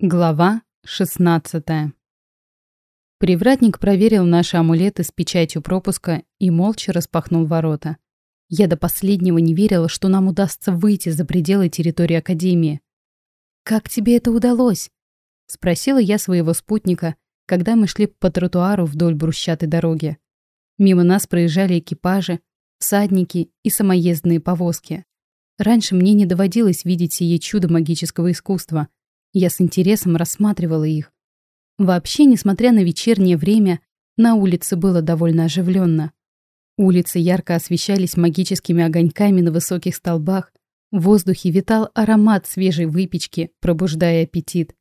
Глава 16 Привратник проверил наши амулеты с печатью пропуска и молча распахнул ворота. Я до последнего не верила, что нам удастся выйти за пределы территории Академии. «Как тебе это удалось?» — спросила я своего спутника, когда мы шли по тротуару вдоль брусчатой дороги. Мимо нас проезжали экипажи, всадники и самоездные повозки. Раньше мне не доводилось видеть сие чудо магического искусства — я с интересом рассматривала их. Вообще, несмотря на вечернее время, на улице было довольно оживленно. Улицы ярко освещались магическими огоньками на высоких столбах. В воздухе витал аромат свежей выпечки, пробуждая аппетит.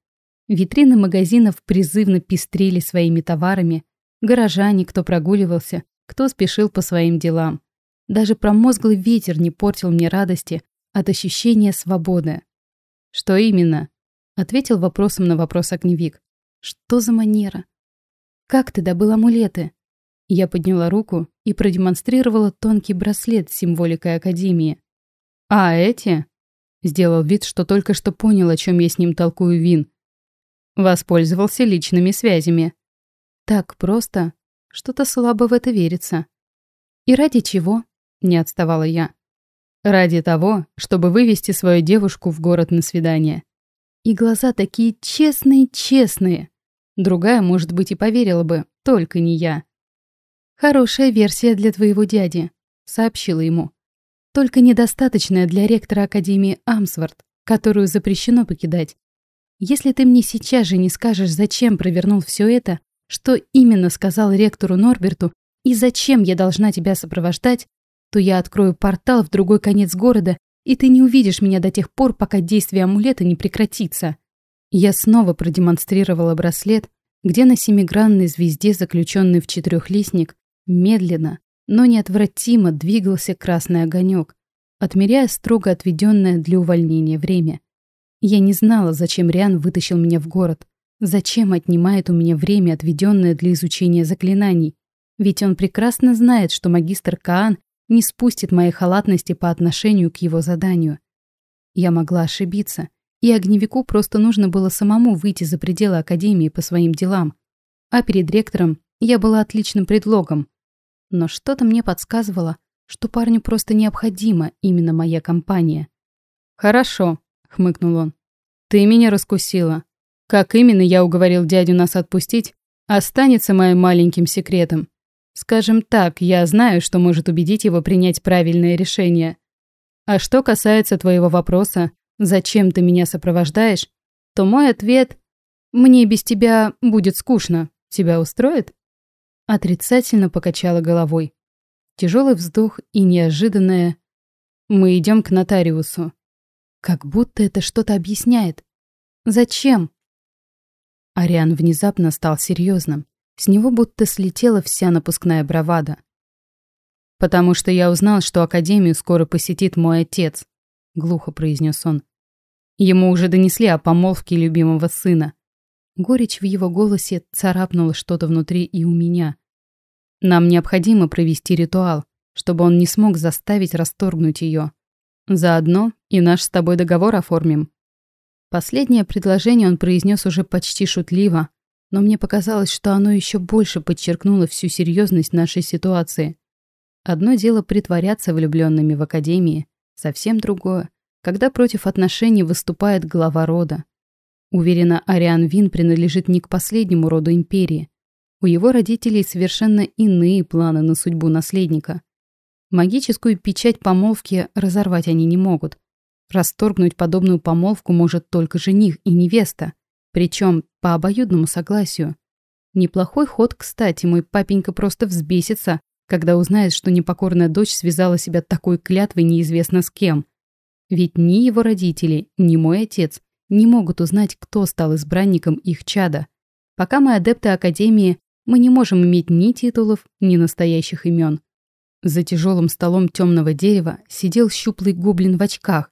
Витрины магазинов призывно пестрили своими товарами. Горожане, кто прогуливался, кто спешил по своим делам. Даже промозглый ветер не портил мне радости от ощущения свободы. Что именно? Ответил вопросом на вопрос огневик. Что за манера? Как ты добыл амулеты? Я подняла руку и продемонстрировала тонкий браслет с символикой Академии. «А эти?» Сделал вид, что только что понял, о чем я с ним толкую Вин. Воспользовался личными связями. Так просто. Что-то слабо в это верится. «И ради чего?» — не отставала я. «Ради того, чтобы вывести свою девушку в город на свидание. И глаза такие честные-честные. Другая, может быть, и поверила бы, только не я. «Хорошая версия для твоего дяди», — сообщила ему. «Только недостаточная для ректора Академии Амсворт, которую запрещено покидать. Если ты мне сейчас же не скажешь, зачем провернул все это, что именно сказал ректору Норберту и зачем я должна тебя сопровождать, то я открою портал в другой конец города и ты не увидишь меня до тех пор, пока действие амулета не прекратится. Я снова продемонстрировала браслет, где на семигранной звезде, заключенный в четырехлистник, медленно, но неотвратимо двигался красный огонек, отмеряя строго отведенное для увольнения время. Я не знала, зачем Риан вытащил меня в город, зачем отнимает у меня время, отведенное для изучения заклинаний, ведь он прекрасно знает, что магистр Каан не спустит моей халатности по отношению к его заданию. Я могла ошибиться, и огневику просто нужно было самому выйти за пределы Академии по своим делам. А перед ректором я была отличным предлогом. Но что-то мне подсказывало, что парню просто необходима именно моя компания. «Хорошо», — хмыкнул он. «Ты меня раскусила. Как именно я уговорил дядю нас отпустить, останется моим маленьким секретом. Скажем так, я знаю, что может убедить его принять правильное решение. А что касается твоего вопроса, зачем ты меня сопровождаешь, то мой ответ «мне без тебя будет скучно». Тебя устроит? Отрицательно покачала головой. Тяжелый вздох и неожиданное «мы идем к нотариусу». Как будто это что-то объясняет. Зачем? Ариан внезапно стал серьезным. С него будто слетела вся напускная бравада. «Потому что я узнал, что Академию скоро посетит мой отец», — глухо произнес он. Ему уже донесли о помолвке любимого сына. Горечь в его голосе царапнула что-то внутри и у меня. Нам необходимо провести ритуал, чтобы он не смог заставить расторгнуть ее. Заодно и наш с тобой договор оформим. Последнее предложение он произнес уже почти шутливо, но мне показалось, что оно еще больше подчеркнуло всю серьезность нашей ситуации. Одно дело притворяться влюбленными в академии, совсем другое, когда против отношений выступает глава рода. Уверена, Ариан Вин принадлежит не к последнему роду империи. У его родителей совершенно иные планы на судьбу наследника. Магическую печать помолвки разорвать они не могут. Расторгнуть подобную помолвку может только жених и невеста. Причем по обоюдному согласию. Неплохой ход, кстати, мой папенька просто взбесится, когда узнает, что непокорная дочь связала себя такой клятвой неизвестно с кем. Ведь ни его родители, ни мой отец не могут узнать, кто стал избранником их чада. Пока мы адепты Академии, мы не можем иметь ни титулов, ни настоящих имен. За тяжелым столом темного дерева сидел щуплый гоблин в очках.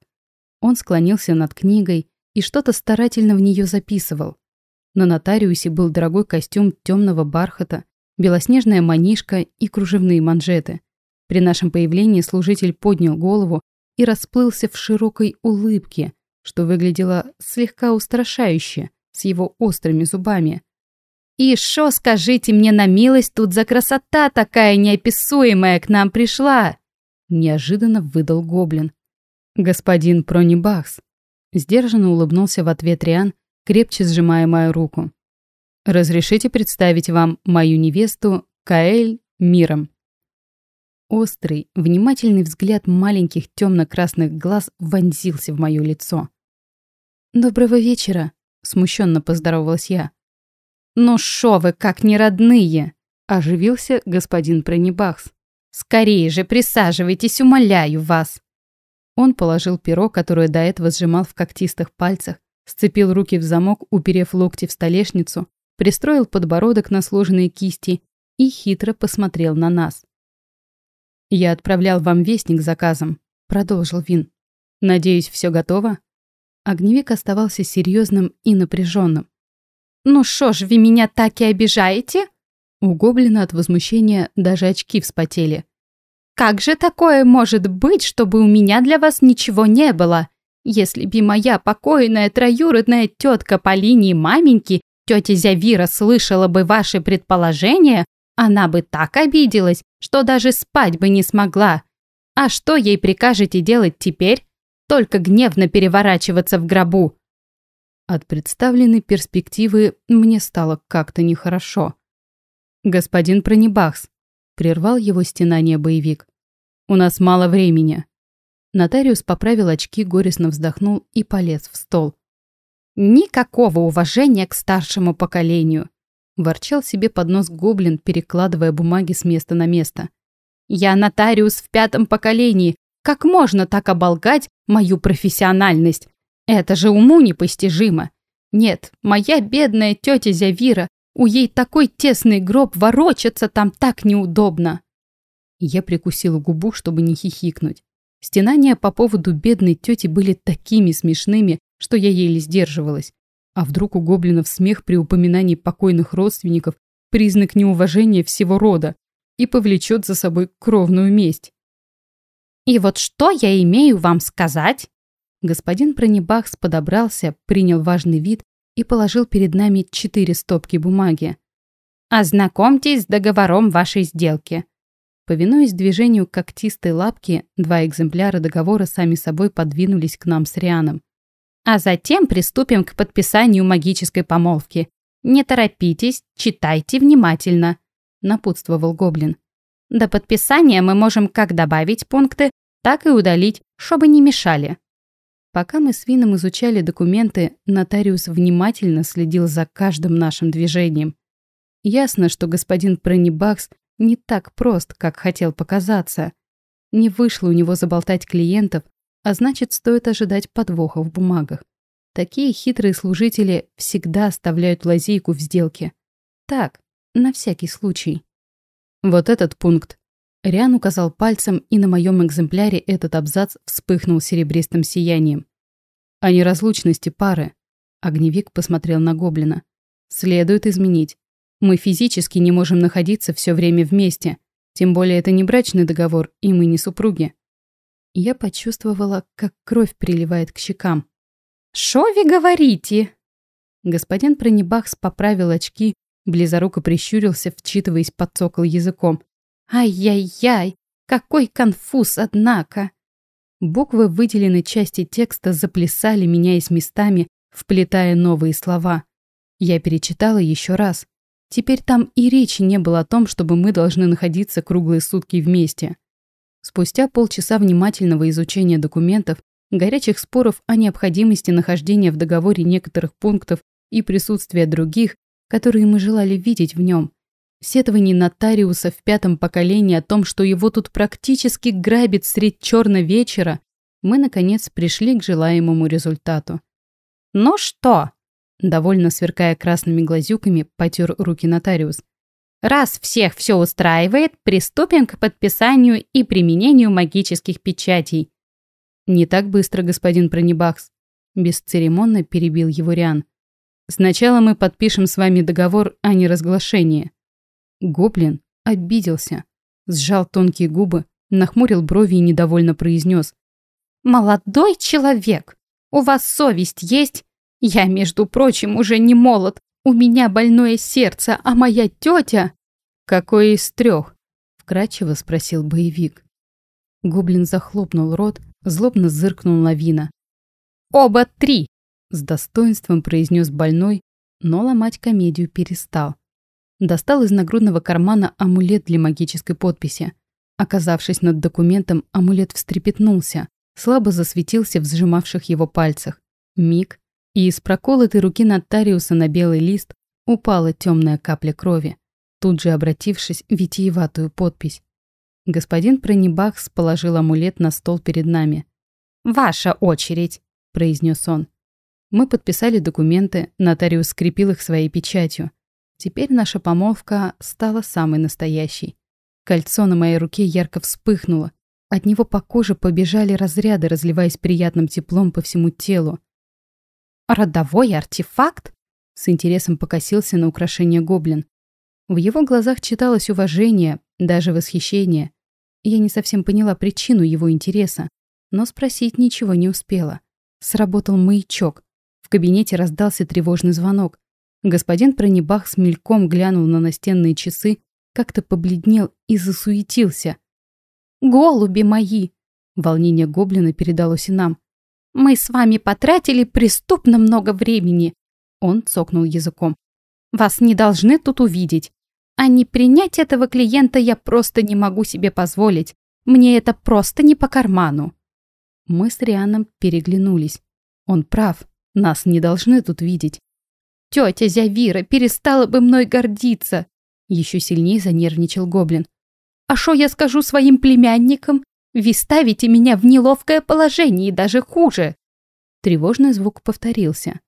Он склонился над книгой, и что-то старательно в нее записывал. На нотариусе был дорогой костюм темного бархата, белоснежная манишка и кружевные манжеты. При нашем появлении служитель поднял голову и расплылся в широкой улыбке, что выглядело слегка устрашающе с его острыми зубами. «И шо, скажите мне на милость, тут за красота такая неописуемая к нам пришла?» Неожиданно выдал гоблин. «Господин Пронибахс», — сдержанно улыбнулся в ответ Риан, крепче сжимая мою руку. «Разрешите представить вам мою невесту Каэль Миром». Острый, внимательный взгляд маленьких темно-красных глаз вонзился в мое лицо. «Доброго вечера», — смущенно поздоровалась я. «Ну шо вы, как не родные!» — оживился господин Пронебахс. «Скорее же присаживайтесь, умоляю вас!» Он положил перо, которое до этого сжимал в когтистых пальцах, сцепил руки в замок, уперев локти в столешницу, пристроил подбородок на сложенные кисти и хитро посмотрел на нас. «Я отправлял вам вестник заказом», — продолжил Вин. «Надеюсь, все готово?» Огневик оставался серьезным и напряженным. «Ну шо ж, вы меня так и обижаете?» У гоблина от возмущения даже очки вспотели. Как же такое может быть, чтобы у меня для вас ничего не было? Если бы моя покойная троюродная тетка по линии маменьки, тетя Зявира, слышала бы ваши предположения, она бы так обиделась, что даже спать бы не смогла. А что ей прикажете делать теперь? Только гневно переворачиваться в гробу. От представленной перспективы мне стало как-то нехорошо. «Господин Пронебахс», — прервал его стенание боевик. «У нас мало времени». Нотариус поправил очки, горестно вздохнул и полез в стол. «Никакого уважения к старшему поколению», — ворчал себе под нос гоблин, перекладывая бумаги с места на место. «Я нотариус в пятом поколении. Как можно так оболгать мою профессиональность? Это же уму непостижимо. Нет, моя бедная тетя Зявира у ей такой тесный гроб, ворочаться там так неудобно. Я прикусила губу, чтобы не хихикнуть. Стенания по поводу бедной тети были такими смешными, что я еле сдерживалась. А вдруг у гоблинов смех при упоминании покойных родственников – признак неуважения всего рода и повлечет за собой кровную месть? «И вот что я имею вам сказать?» Господин Пронебахс подобрался, принял важный вид и положил перед нами четыре стопки бумаги. «Ознакомьтесь с договором вашей сделки». Повинуясь движению когтистой лапки, два экземпляра договора сами собой подвинулись к нам с Рианом. «А затем приступим к подписанию магической помолвки. Не торопитесь, читайте внимательно», — напутствовал Гоблин. «До подписания мы можем как добавить пункты, так и удалить, чтобы не мешали». Пока мы с Вином изучали документы, нотариус внимательно следил за каждым нашим движением. Ясно, что господин Преннибакс не так прост, как хотел показаться. Не вышло у него заболтать клиентов, а значит, стоит ожидать подвоха в бумагах. Такие хитрые служители всегда оставляют лазейку в сделке. Так, на всякий случай. Вот этот пункт. Риан указал пальцем, и на моем экземпляре этот абзац вспыхнул серебристым сиянием. О неразлучности пары. Огневик посмотрел на гоблина. Следует изменить. Мы физически не можем находиться все время вместе. Тем более это не брачный договор, и мы не супруги. Я почувствовала, как кровь приливает к щекам. «Шо вы говорите?» Господин Пронебахс поправил очки, близоруко прищурился, вчитываясь под цокол языком. Ай-яй-яй, какой конфуз, однако. Буквы выделенной части текста заплясали, меняясь местами, вплетая новые слова. Я перечитала еще раз. Теперь там и речи не было о том, чтобы мы должны находиться круглые сутки вместе. Спустя полчаса внимательного изучения документов, горячих споров о необходимости нахождения в договоре некоторых пунктов и присутствия других, которые мы желали видеть в нем, Сетований нотариуса в пятом поколении о том, что его тут практически грабит средь черного вечера, мы, наконец, пришли к желаемому результату. «Ну что?» – довольно сверкая красными глазюками, потер руки нотариус. «Раз всех все устраивает, приступим к подписанию и применению магических печатей». «Не так быстро, господин Пронебахс», – бесцеремонно перебил его Риан. «Сначала мы подпишем с вами договор о неразглашении». Гоблин обиделся, сжал тонкие губы, нахмурил брови и недовольно произнес. «Молодой человек, у вас совесть есть? Я, между прочим, уже не молод. У меня больное сердце, а моя тетя...» «Какой из трех?» — вкратчиво спросил боевик. Гоблин захлопнул рот, злобно зыркнул лавина. «Оба три!» — с достоинством произнес больной, но ломать комедию перестал. Достал из нагрудного кармана амулет для магической подписи. Оказавшись над документом, амулет встрепетнулся, слабо засветился в сжимавших его пальцах. Миг, и из проколотой руки нотариуса на белый лист упала темная капля крови, тут же обратившись в витиеватую подпись. Господин Пронебахс положил амулет на стол перед нами. «Ваша очередь», — произнес он. Мы подписали документы, нотариус скрепил их своей печатью. Теперь наша помолвка стала самой настоящей. Кольцо на моей руке ярко вспыхнуло. От него по коже побежали разряды, разливаясь приятным теплом по всему телу. «Родовой артефакт?» С интересом покосился на украшение гоблин. В его глазах читалось уважение, даже восхищение. Я не совсем поняла причину его интереса, но спросить ничего не успела. Сработал маячок. В кабинете раздался тревожный звонок. Господин Пронебах с мельком глянул на настенные часы, как-то побледнел и засуетился. «Голуби мои!» Волнение гоблина передалось и нам. «Мы с вами потратили преступно много времени!» Он цокнул языком. «Вас не должны тут увидеть. А не принять этого клиента я просто не могу себе позволить. Мне это просто не по карману. Мы с Рианом переглянулись. Он прав. Нас не должны тут видеть. Тетя Зявира перестала бы мной гордиться. Еще сильнее занервничал гоблин. А что я скажу своим племянникам? Вы ставите меня в неловкое положение и даже хуже. Тревожный звук повторился.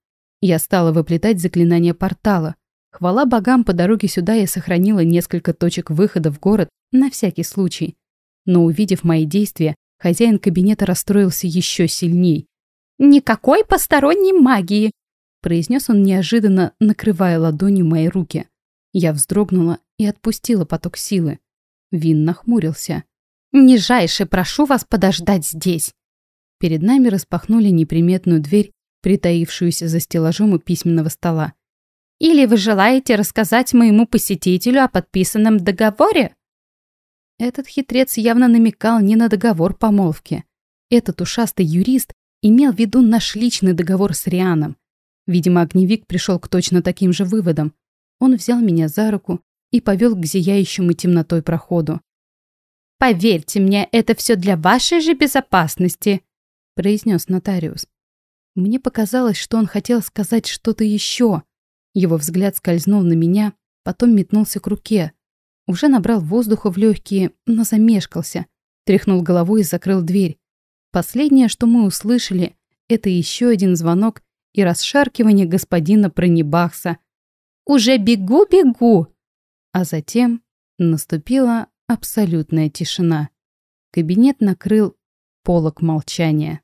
Я стала выплетать заклинание портала. Хвала богам, по дороге сюда я сохранила несколько точек выхода в город на всякий случай. Но увидев мои действия, хозяин кабинета расстроился еще сильней. «Никакой посторонней магии!» Произнес он неожиданно, накрывая ладонью мои руки. Я вздрогнула и отпустила поток силы. Вин нахмурился. «Нижайше прошу вас подождать здесь!» Перед нами распахнули неприметную дверь, притаившуюся за стеллажом у письменного стола. Или вы желаете рассказать моему посетителю о подписанном договоре?» Этот хитрец явно намекал не на договор помолвки. Этот ушастый юрист имел в виду наш личный договор с Рианом. Видимо, огневик пришел к точно таким же выводам. Он взял меня за руку и повел к зияющему темнотой проходу. «Поверьте мне, это все для вашей же безопасности», произнес нотариус. Мне показалось, что он хотел сказать что-то еще, его взгляд скользнул на меня, потом метнулся к руке. Уже набрал воздуха в легкие, но замешкался. Тряхнул головой и закрыл дверь. Последнее, что мы услышали, это еще один звонок и расшаркивание господина Пронебахса. «Уже бегу, бегу!» А затем наступила абсолютная тишина. Кабинет накрыл полок молчания.